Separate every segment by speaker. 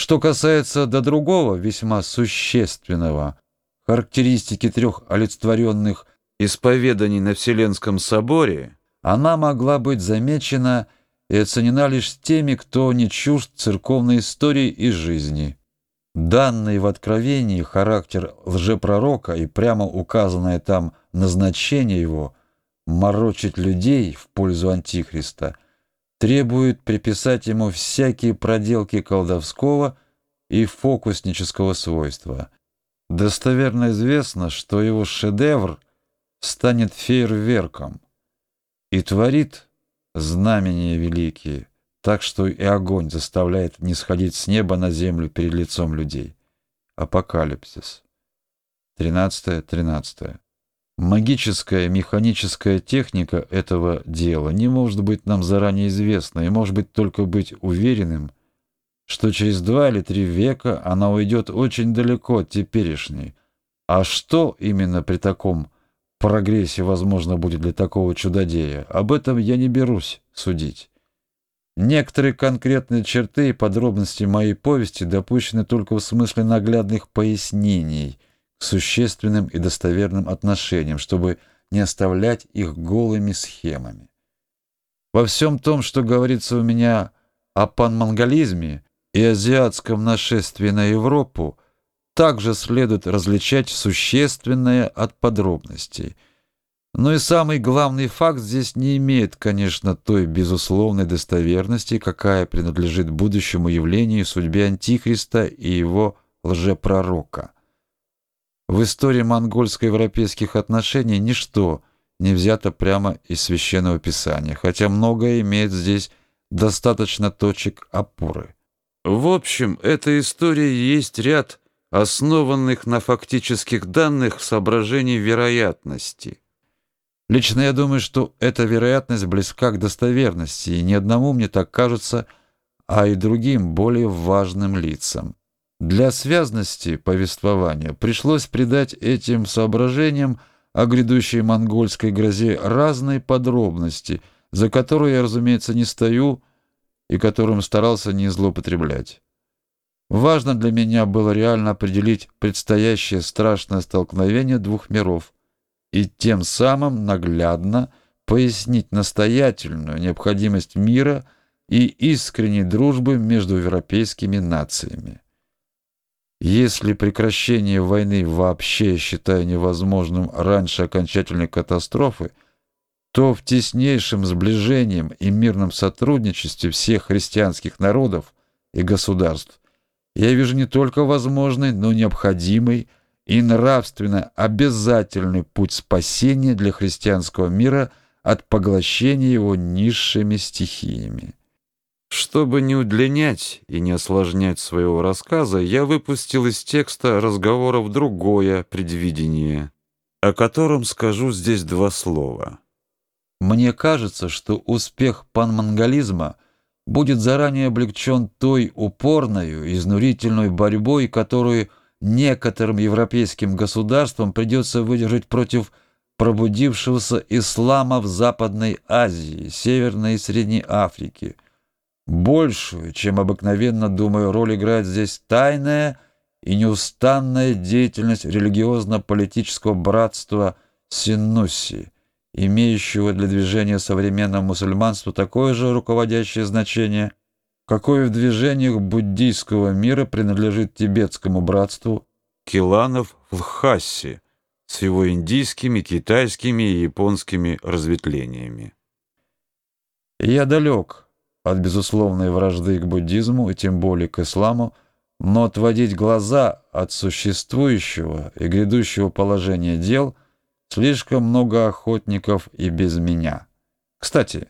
Speaker 1: Что касается до другого, весьма существенного, характеристики трех олицетворенных исповеданий на Вселенском соборе, она могла быть замечена и оценена лишь теми, кто не чужд церковной истории и жизни. Данный в Откровении характер лжепророка и прямо указанное там назначение его морочить людей в пользу Антихриста – требует приписать ему всякие проделки колдовского и фокуснического свойства. Достоверно известно, что его шедевр станет фейерверком и творит знамения великие, так что и огонь заставляет не сходить с неба на землю перед лицом людей. Апокалипсис. 13-13. 13. Магическая, механическая техника этого дела не может быть нам заранее известна и может быть только быть уверенным, что через два или три века она уйдет очень далеко от теперешней. А что именно при таком прогрессе возможно будет для такого чудодея, об этом я не берусь судить. Некоторые конкретные черты и подробности моей повести допущены только в смысле наглядных пояснений – существенным и достоверным отношениям, чтобы не оставлять их голыми схемами. Во всем том, что говорится у меня о панмонголизме и азиатском нашествии на Европу, также следует различать существенное от подробностей. Но и самый главный факт здесь не имеет, конечно, той безусловной достоверности, какая принадлежит будущему явлению судьбе Антихриста и его лжепророка. В истории монгольско-европейских отношений ничто не взято прямо из священного писания, хотя многое имеет здесь достаточно точек опоры. В общем, эта история есть ряд основанных на фактических данных соображений вероятности. Лично я думаю, что эта вероятность близка к достоверности, и ни одному мне так кажется, а и другим более важным лицам. Для связности повествования пришлось придать этим соображениям о грядущей монгольской грозе разные подробности, за которые я, разумеется, не стою и которым старался не злоупотреблять. Важно для меня было реально определить предстоящее страшное столкновение двух миров и тем самым наглядно пояснить настоятельную необходимость мира и искренней дружбы между европейскими нациями. Если прекращение войны вообще считаю невозможным раньше окончательной катастрофы, то в теснейшем сближении и мирном сотрудничестве всех христианских народов и государств я вижу не только возможный, но необходимый и нравственно обязательный путь спасения для христианского мира от поглощения его низшими стихиями. Чтобы не удлинять и не осложнять своего рассказа, я выпустил из текста разговоров другое предвидение, о котором скажу здесь два слова. Мне кажется, что успех панмонголизма будет заранее облегчен той упорной, изнурительной борьбой, которую некоторым европейским государствам придется выдержать против пробудившегося ислама в Западной Азии, Северной и Средней Африке – Большую, чем обыкновенно, думаю, роль играет здесь тайная и неустанная деятельность религиозно-политического братства Синнуси, имеющего для движения современного мусульманства такое же руководящее значение, какое в движениях буддийского мира принадлежит тибетскому братству Киланов в Лхасе с его индийскими, китайскими и японскими разветвлениями. Я далек от безусловной вражды к буддизму и тем более к исламу, но отводить глаза от существующего и грядущего положения дел слишком много охотников и без меня. Кстати,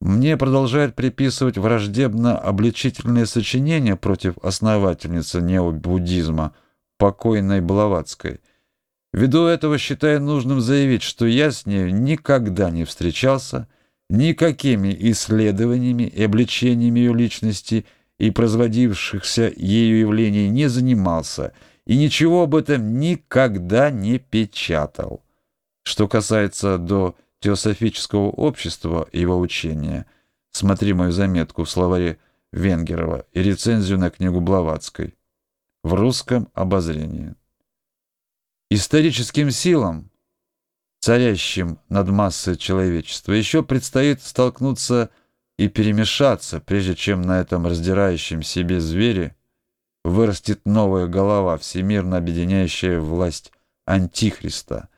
Speaker 1: мне продолжают приписывать враждебно-обличительные сочинения против основательницы необуддизма покойной Блаватской. Ввиду этого считаю нужным заявить, что я с ней никогда не встречался никакими исследованиями и обличениями ее личности и производившихся ею явлений не занимался и ничего об этом никогда не печатал. Что касается до теософического общества и его учения, смотри мою заметку в словаре Венгерова и рецензию на книгу Блаватской в русском обозрении. Историческим силам, царящим над массой человечества, еще предстоит столкнуться и перемешаться, прежде чем на этом раздирающем себе звере вырастет новая голова, всемирно объединяющая власть Антихриста,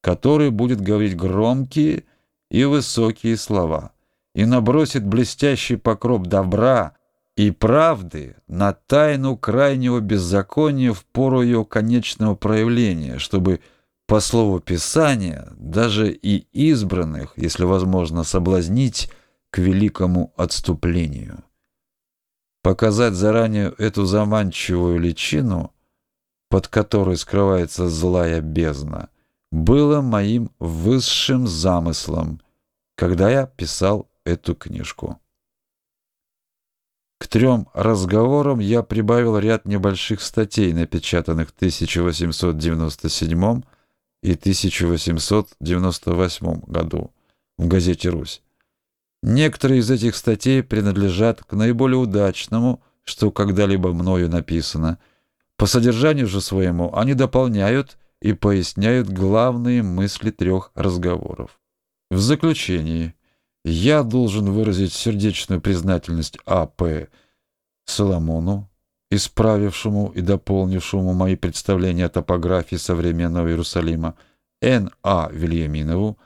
Speaker 1: который будет говорить громкие и высокие слова и набросит блестящий покров добра и правды на тайну крайнего беззакония в пору ее конечного проявления, чтобы, по слову Писания, даже и избранных, если возможно, соблазнить к великому отступлению. Показать заранее эту заманчивую личину, под которой скрывается злая бездна, было моим высшим замыслом, когда я писал эту книжку. К трем разговорам я прибавил ряд небольших статей, напечатанных в 1897 и 1898 году в газете «Русь». Некоторые из этих статей принадлежат к наиболее удачному, что когда-либо мною написано. По содержанию же своему они дополняют и поясняют главные мысли трех разговоров. В заключении я должен выразить сердечную признательность А.П. Соломону, исправившему и дополнившему мои представления о топографии современного Иерусалима, Н.А. Вильяминову,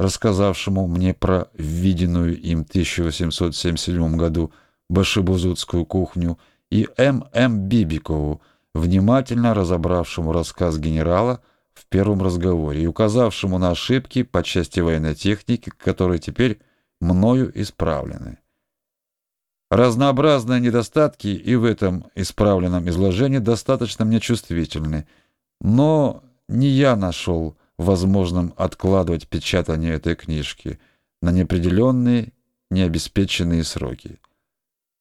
Speaker 1: рассказавшему мне про виденную им в 1877 году башибузутскую кухню, и М.М. Бибикову, внимательно разобравшему рассказ генерала в первом разговоре и указавшему на ошибки по части военной техники, которые теперь мною исправлены. Разнообразные недостатки и в этом исправленном изложении достаточно мне чувствительны, но не я нашел возможным откладывать печатание этой книжки на неопределенные, необеспеченные сроки.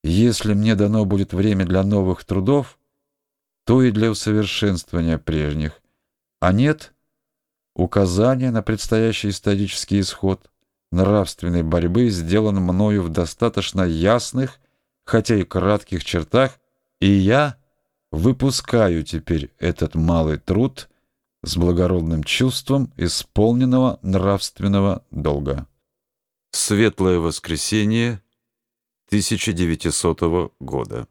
Speaker 1: Если мне дано будет время для новых трудов, то и для усовершенствования прежних, а нет указания на предстоящий исторический исход. Нравственной борьбы сделан мною в достаточно ясных, хотя и кратких чертах, и я выпускаю теперь этот малый труд с благородным чувством исполненного нравственного долга. Светлое воскресенье 1900 года.